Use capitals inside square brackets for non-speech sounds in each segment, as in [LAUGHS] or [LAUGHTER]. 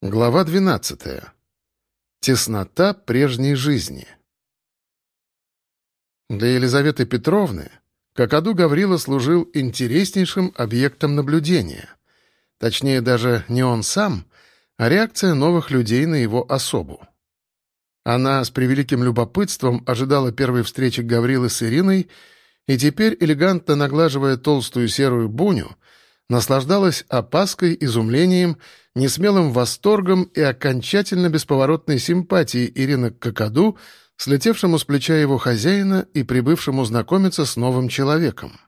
Глава 12. Теснота прежней жизни. Для Елизаветы Петровны Кокоду Гаврила служил интереснейшим объектом наблюдения. Точнее, даже не он сам, а реакция новых людей на его особу. Она с превеликим любопытством ожидала первой встречи Гаврилы с Ириной и теперь, элегантно наглаживая толстую серую буню, наслаждалась опаской, изумлением, несмелым восторгом и окончательно бесповоротной симпатией Ирины к Кокоду, слетевшему с плеча его хозяина и прибывшему знакомиться с новым человеком.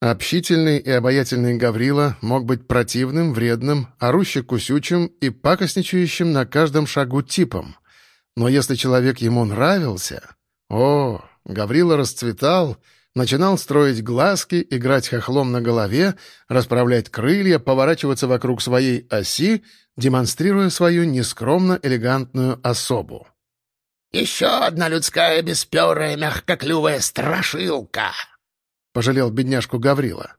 Общительный и обаятельный Гаврила мог быть противным, вредным, оруще-кусючим и пакостничающим на каждом шагу типом. Но если человек ему нравился... О, Гаврила расцветал — Начинал строить глазки, играть хохлом на голове, расправлять крылья, поворачиваться вокруг своей оси, демонстрируя свою нескромно элегантную особу. «Еще одна людская бесперая мягкоклювая страшилка!» — пожалел бедняжку Гаврила.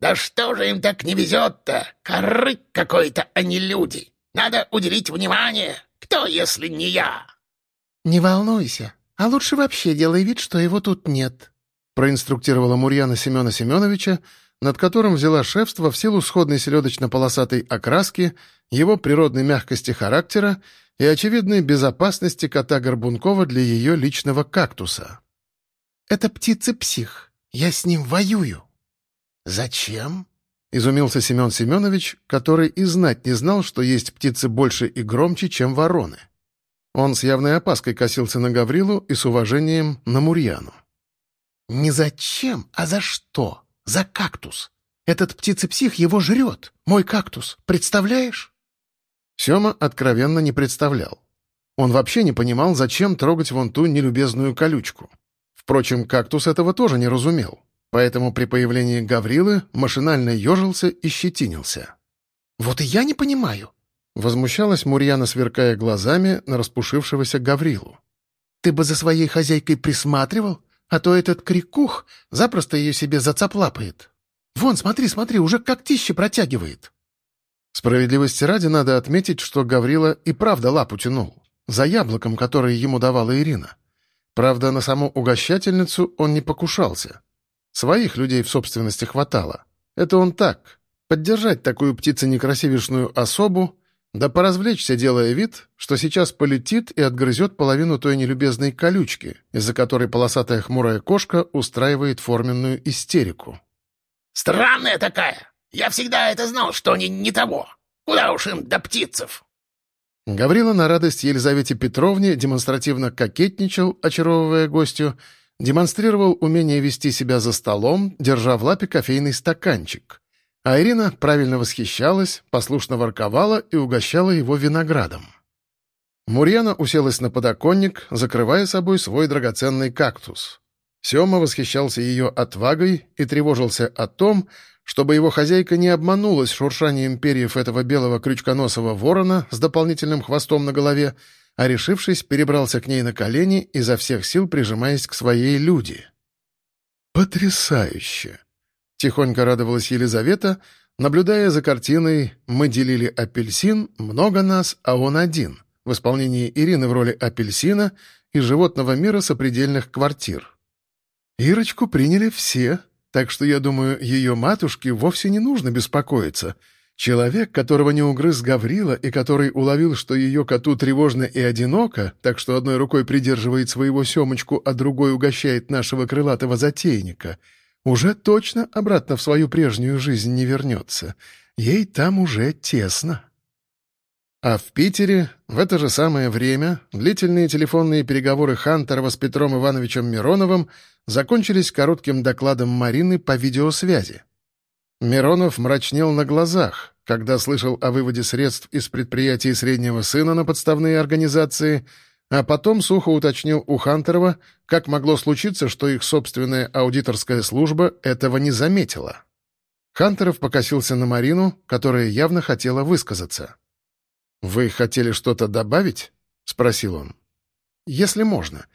«Да что же им так не везет-то? Корык какой-то, а не люди! Надо уделить внимание! Кто, если не я?» «Не волнуйся, а лучше вообще делай вид, что его тут нет», проинструктировала Мурьяна Семена Семеновича, над которым взяла шефство в силу сходной селедочно-полосатой окраски, его природной мягкости характера и очевидной безопасности кота Горбункова для ее личного кактуса. «Это птица-псих. Я с ним воюю». «Зачем?» — изумился Семен Семенович, который и знать не знал, что есть птицы больше и громче, чем вороны. Он с явной опаской косился на Гаврилу и с уважением на Мурьяну. «Не зачем, а за что? За кактус. Этот птицепсих его жрет. Мой кактус. Представляешь?» Сема откровенно не представлял. Он вообще не понимал, зачем трогать вон ту нелюбезную колючку. Впрочем, кактус этого тоже не разумел. Поэтому при появлении Гаврилы машинально ежился и щетинился. «Вот и я не понимаю», — возмущалась Мурьяна, сверкая глазами на распушившегося Гаврилу. «Ты бы за своей хозяйкой присматривал? А то этот крикух запросто ее себе зацаплапает. Вон, смотри, смотри, уже когтище протягивает. Справедливости ради надо отметить, что Гаврила и правда лапу тянул. За яблоком, которое ему давала Ирина. Правда, на саму угощательницу он не покушался. Своих людей в собственности хватало. Это он так. Поддержать такую птицу-некрасивишную особу да поразвлечься, делая вид, что сейчас полетит и отгрызет половину той нелюбезной колючки, из-за которой полосатая хмурая кошка устраивает форменную истерику. «Странная такая! Я всегда это знал, что они не того! Куда уж им до птицев!» Гаврила на радость Елизавете Петровне демонстративно кокетничал, очаровывая гостю, демонстрировал умение вести себя за столом, держа в лапе кофейный стаканчик. А Ирина правильно восхищалась, послушно ворковала и угощала его виноградом. Мурьяна уселась на подоконник, закрывая собой свой драгоценный кактус. Сема восхищался ее отвагой и тревожился о том, чтобы его хозяйка не обманулась шуршанием перьев этого белого крючконосого ворона с дополнительным хвостом на голове, а, решившись, перебрался к ней на колени, изо всех сил прижимаясь к своей люди. «Потрясающе!» Тихонько радовалась Елизавета, наблюдая за картиной «Мы делили апельсин, много нас, а он один» в исполнении Ирины в роли апельсина и животного мира сопредельных квартир. Ирочку приняли все, так что, я думаю, ее матушке вовсе не нужно беспокоиться. Человек, которого не угрыз Гаврила и который уловил, что ее коту тревожно и одиноко, так что одной рукой придерживает своего семочку, а другой угощает нашего крылатого затейника — уже точно обратно в свою прежнюю жизнь не вернется. Ей там уже тесно. А в Питере в это же самое время длительные телефонные переговоры Хантерова с Петром Ивановичем Мироновым закончились коротким докладом Марины по видеосвязи. Миронов мрачнел на глазах, когда слышал о выводе средств из предприятий среднего сына на подставные организации — а потом сухо уточнил у Хантерова, как могло случиться, что их собственная аудиторская служба этого не заметила. Хантеров покосился на Марину, которая явно хотела высказаться. «Вы хотели что-то добавить?» — спросил он. «Если можно.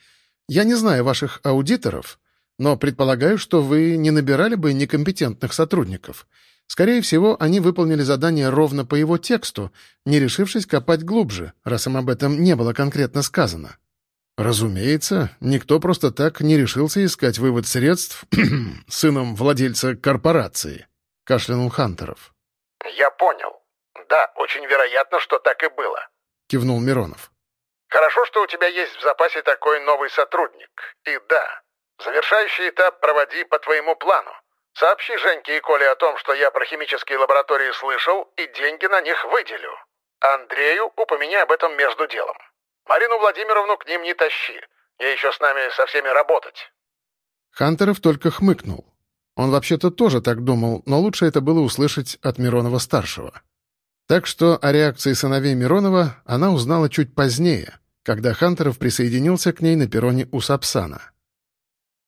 Я не знаю ваших аудиторов, но предполагаю, что вы не набирали бы некомпетентных сотрудников. Скорее всего, они выполнили задание ровно по его тексту, не решившись копать глубже, раз им об этом не было конкретно сказано. Разумеется, никто просто так не решился искать вывод средств [CLEARS THROAT] сыном владельца корпорации, кашлянул Хантеров. «Я понял. Да, очень вероятно, что так и было», — кивнул Миронов. «Хорошо, что у тебя есть в запасе такой новый сотрудник. И да, завершающий этап проводи по твоему плану. Сообщи Женьке и Коле о том, что я про химические лаборатории слышал, и деньги на них выделю. Андрею упомяни об этом между делом. Марину Владимировну к ним не тащи. Я еще с нами со всеми работать». Хантеров только хмыкнул. Он вообще-то тоже так думал, но лучше это было услышать от Миронова-старшего. Так что о реакции сыновей Миронова она узнала чуть позднее, когда Хантеров присоединился к ней на перроне у Сапсана.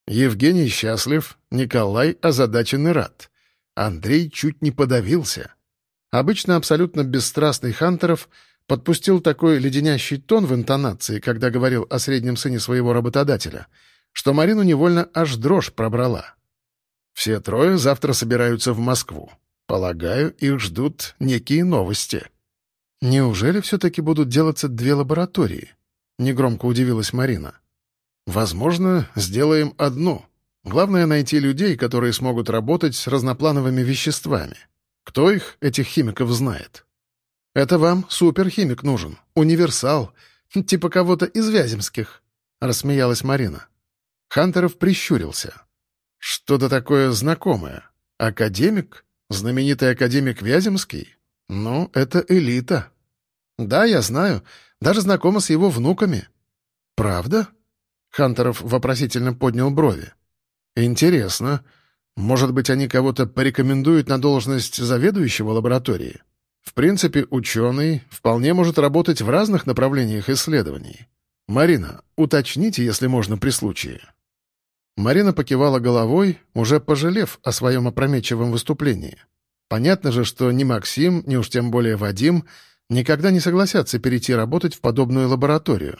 Евгений счастлив, Николай озадачен и рад. Андрей чуть не подавился. Обычно абсолютно бесстрастный Хантеров подпустил такой леденящий тон в интонации, когда говорил о среднем сыне своего работодателя, что Марину невольно аж дрожь пробрала. Все трое завтра собираются в Москву. Полагаю, их ждут некие новости. Неужели все-таки будут делаться две лаборатории? Негромко удивилась Марина. Возможно, сделаем одну. Главное — найти людей, которые смогут работать с разноплановыми веществами. Кто их, этих химиков, знает? Это вам суперхимик нужен, универсал, [LAUGHS] типа кого-то из Вяземских, — рассмеялась Марина. Хантеров прищурился. Что-то такое знакомое. Академик? Знаменитый академик Вяземский? Ну, это элита. Да, я знаю, даже знакома с его внуками. Правда? Хантеров вопросительно поднял брови. «Интересно. Может быть, они кого-то порекомендуют на должность заведующего лаборатории? В принципе, ученый вполне может работать в разных направлениях исследований. Марина, уточните, если можно, при случае». Марина покивала головой, уже пожалев о своем опрометчивом выступлении. Понятно же, что ни Максим, ни уж тем более Вадим никогда не согласятся перейти работать в подобную лабораторию.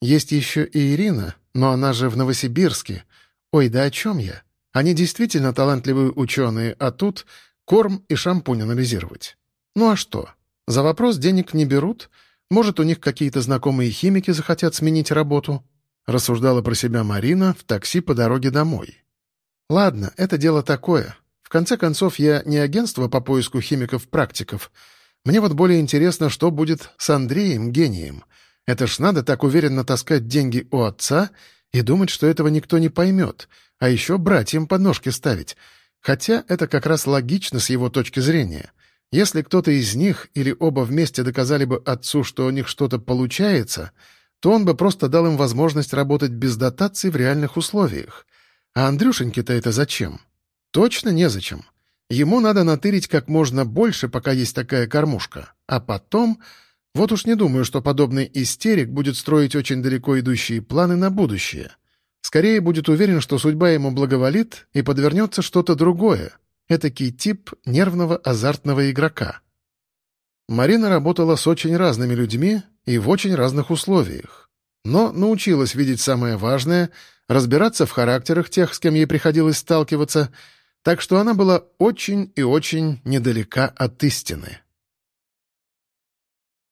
Есть еще и Ирина, но она же в Новосибирске. Ой, да о чем я? Они действительно талантливые ученые, а тут корм и шампунь анализировать. Ну а что? За вопрос денег не берут? Может, у них какие-то знакомые химики захотят сменить работу? Рассуждала про себя Марина в такси по дороге домой. Ладно, это дело такое. В конце концов, я не агентство по поиску химиков-практиков. Мне вот более интересно, что будет с Андреем, гением — это ж надо так уверенно таскать деньги у отца и думать, что этого никто не поймет, а еще братьям подножки ставить. Хотя это как раз логично с его точки зрения. Если кто-то из них или оба вместе доказали бы отцу, что у них что-то получается, то он бы просто дал им возможность работать без дотаций в реальных условиях. А Андрюшеньке-то это зачем? Точно незачем. Ему надо натырить как можно больше, пока есть такая кормушка. А потом вот уж не думаю, что подобный истерик будет строить очень далеко идущие планы на будущее. Скорее будет уверен, что судьба ему благоволит и подвернется что-то другое. Этакий тип нервного азартного игрока. Марина работала с очень разными людьми и в очень разных условиях. Но научилась видеть самое важное, разбираться в характерах тех, с кем ей приходилось сталкиваться, так что она была очень и очень недалека от истины.